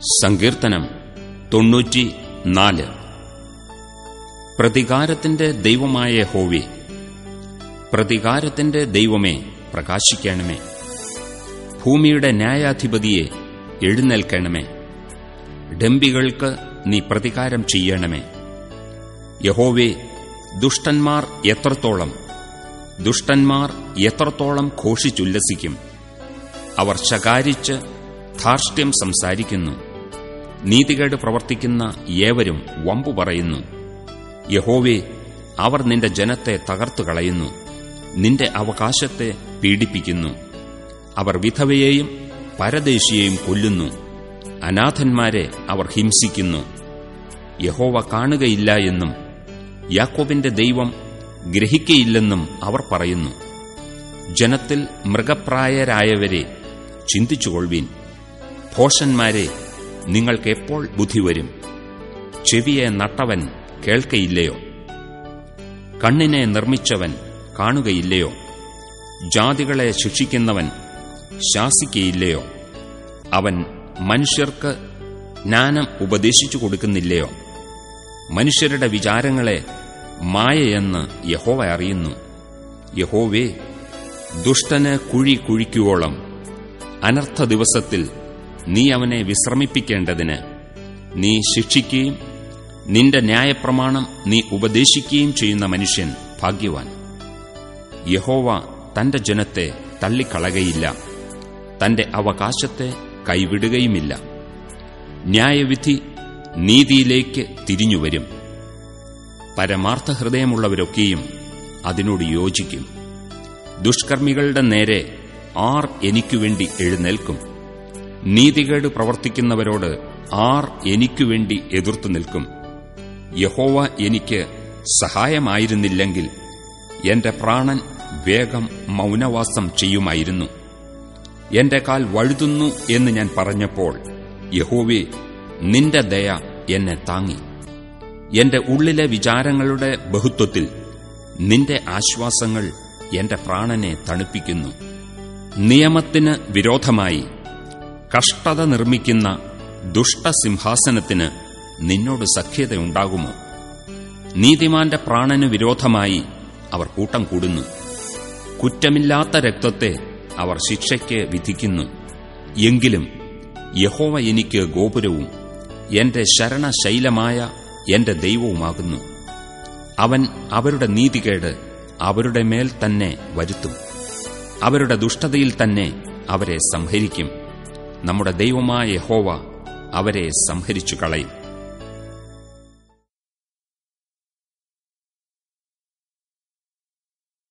സങ്കീർത്തനം തൊണ്ണൂറ്റി നാല് പ്രതികാരത്തിന്റെ ദൈവമായ ഹോവി പ്രതികാരത്തിന്റെ ദൈവമേ പ്രകാശിക്കണമേ. ഭൂമിയുടെ ന്യായാധിപതിയെ എഴുന്നേൽക്കണമേ. ഡംബികൾക്ക് നീ പ്രതികാരം ചെയ്യണമേ. യഹോവേ ദുഷ്ടന്മാർ എത്രത്തോളം ദുഷ്ടന്മാർ എത്രത്തോളം ഘോഷിച്ചുല്ലസിക്കും. അവർ ശകാരിച്ച് ധാർഷ്ട്യം സംസാരിക്കുന്നു. നീതികേട് പ്രവർത്തിക്കുന്ന ഏവരും വമ്പു പറയുന്നു. യഹോവേ അവർ നിന്റെ ജനത്തെ തകർത്തു കളയുന്നു നിന്റെ അവകാശത്തെ പീഡിപ്പിക്കുന്നു. അവർ വിധവയെയും പരദേശിയെയും കൊല്ലുന്നു. അനാഥന്മാരെ അവർ ഹിംസിക്കുന്നു. യഹോവ കാണുകയില്ല എന്നും യാക്കോബിന്റെ ദൈവം ഗ്രഹിക്കയില്ലെന്നും അവർ പറയുന്നു. ജനത്തിൽ മൃഗപ്രായരായവരെ ചിന്തിച്ചുകൊള്ളുവീൻ. ഭോഷന്മാരെ നിങ്ങൾക്കെപ്പോൾ ബുദ്ധി വരും? ചെവിയെ നട്ടവൻ കേൾക്കയില്ലയോ? കണ്ണിനെ നിർമ്മിച്ചവൻ കാണുകയില്ലയോ? ജാതികളെ ശിക്ഷിക്കുന്നവൻ ശാസിക്കയില്ലയോ? അവൻ മനുഷ്യർക്ക് ജ്ഞാനം ഉപദേശിച്ചു കൊടുക്കുന്നില്ലയോ? മനുഷ്യരുടെ വിചാരങ്ങളെ മായയെന്ന് യഹോവ അറിയുന്നു. യഹോവേ ദുഷ്ടന് കുഴി കുഴിക്കുവോളം അനർത്ഥ ദിവസത്തിൽ നീ അവനെ വിശ്രമിപ്പിക്കേണ്ടതിന്. നീ ശിക്ഷിക്കുകയും നിന്റെ ന്യായപ്രമാണം നീ ഉപദേശിക്കുകയും ചെയ്യുന്ന മനുഷ്യൻ ഭാഗ്യവാൻ. യഹോവ തന്റെ ജനത്തെ തള്ളിക്കളകയില്ല. തന്റെ അവകാശത്തെ കൈവിടുകയുമില്ല. ന്യായവിധി നീതിയിലേക്ക് തിരിഞ്ഞുവരും. പരമാർത്ഥ ഹൃദയമുള്ളവരൊക്കെയും അതിനോട് യോജിക്കും. ദുഷ്കർമ്മികളുടെ നേരെ ആർ എനിക്കുവേണ്ടി എഴുന്നേൽക്കും. നീതികേട് പ്രവർത്തിക്കുന്നവരോട് ആർ എനിക്കുവേണ്ടി എതിർത്തു നിൽക്കും. യഹോവ എനിക്ക് സഹായമായിരുന്നില്ലെങ്കിൽ എന്റെ പ്രാണൻ വേഗം മൗനവാസം ചെയ്യുമായിരുന്നു. എന്റെ കാൽ വഴുതുന്നു എന്ന് ഞാൻ പറഞ്ഞപ്പോൾ യഹോവേ നിന്റെ ദയ എന്നെ താങ്ങി. എന്റെ ഉള്ളിലെ വിചാരങ്ങളുടെ ബഹുത്വത്തിൽ നിന്റെ ആശ്വാസങ്ങൾ എന്റെ പ്രാണനെ തണുപ്പിക്കുന്നു. നിയമത്തിന് വിരോധമായി കഷ്ടത നിർമ്മിക്കുന്ന ദുഷ്ടസിംഹാസനത്തിന് നിന്നോട് സഖ്യതയുണ്ടാകുമോ? നീതിമാന്റെ പ്രാണന് വിരോധമായി അവർ കൂട്ടം കൂടുന്നു. കുറ്റമില്ലാത്ത രക്തത്തെ അവർ ശിക്ഷയ്ക്ക് വിധിക്കുന്നു. എങ്കിലും യഹോവ എനിക്ക് ഗോപുരവും എന്റെ ശരണശൈലമായ എന്റെ ദൈവവുമാകുന്നു. അവൻ അവരുടെ നീതികേട് അവരുടെ മേൽ തന്നെ വരുത്തും. അവരുടെ ദുഷ്ടതയിൽ തന്നെ അവരെ സംഹരിക്കും. നമ്മുടെ ദൈവമായ ഹോവ അവരെ സംഹരിച്ചു കളയും